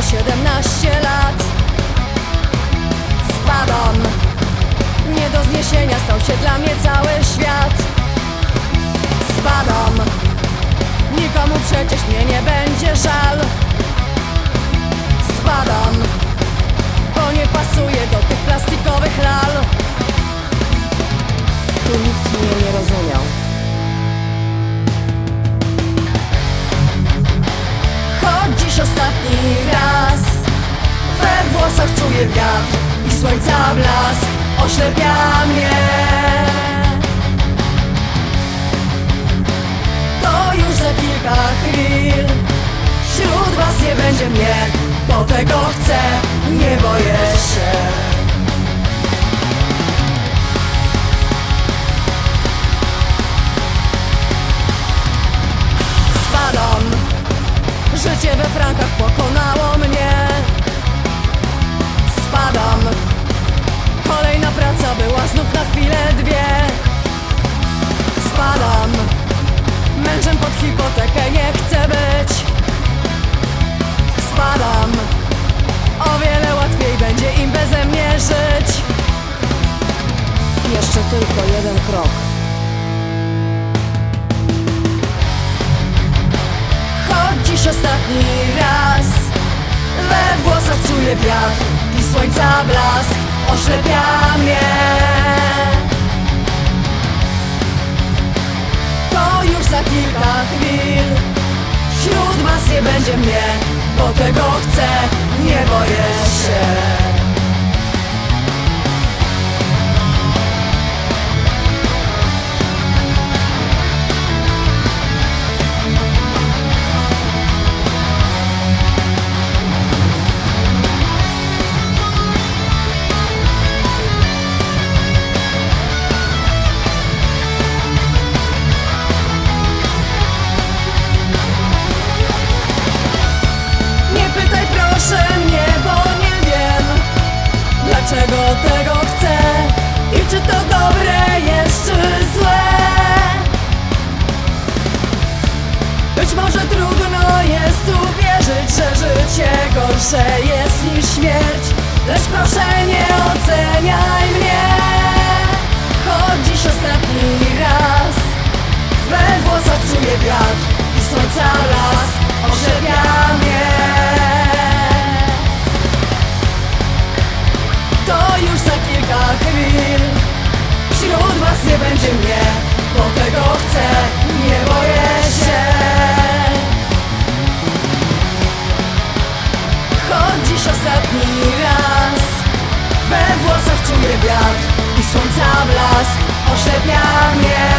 dopiero 17 lat. Spadam. Nie do zniesienia stał się dla mnie cały świat. Spadam. Nikomu przecież mnie nie będzie żal włosach czuję wiatr i słońca blask. Oślepia mnie. To już za kilka chwil. Wśród was nie będzie mnie Bo tego chcę, nie boję się. Spadam. Życie we frankach pokonało tylko jeden krok. Choć dziś ostatni raz. We włosach czuję wiatr i słońca blask. Oślepia mnie. To już za kilka chwil. Wśród was nie będzie mnie Bo tego chcę, nie boję się Dlaczego tego chcę I czy to dobre jest, czy złe. Być może trudno jest uwierzyć, że życie gorsze jest niż śmierć Lecz proszę nie oceniaj mnie. Choć dziś ostatni raz We włosach czuję wiatr i słońca blask Oślepia mnie Was nie będzie mnie Bo tego chcę, nie boję się. Choć dziś ostatni raz We włosach czuję wiatr i słońca blask Oślepia mnie